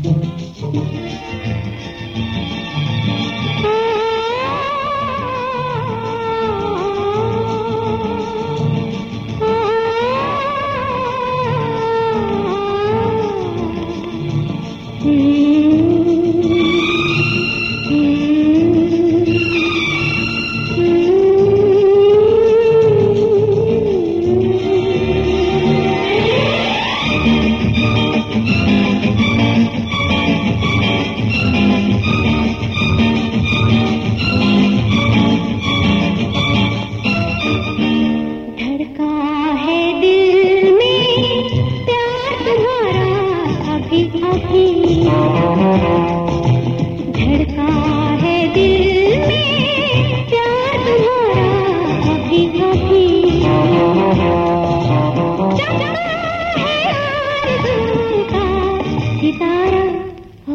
Musik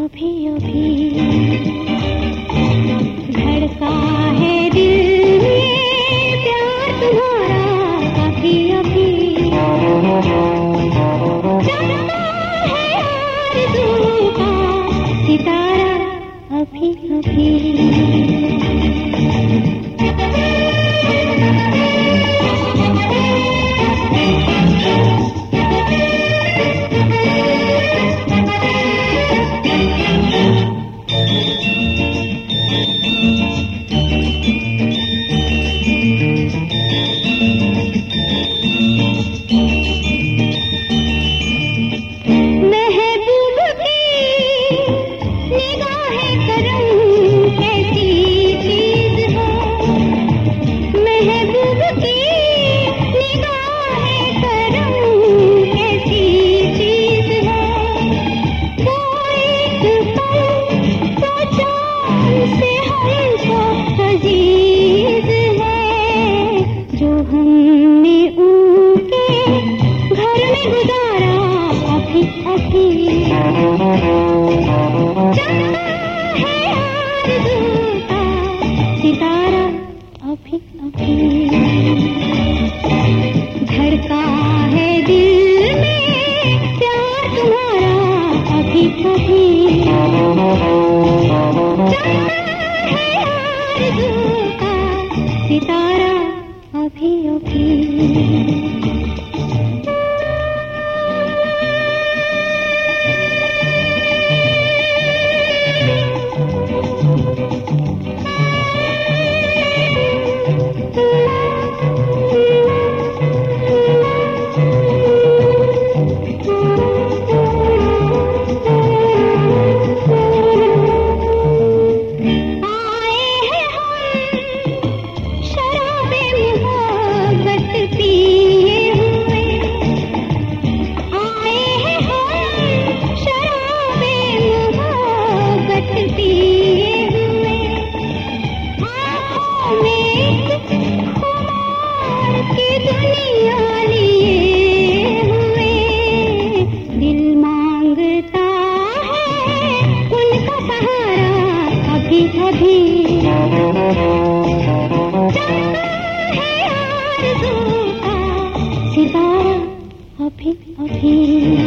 appeal, appeal. हित अकी अभी अभी अभी।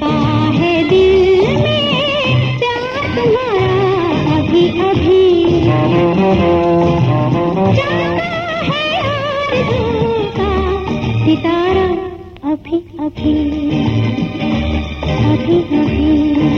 अभी अभी अभी अभी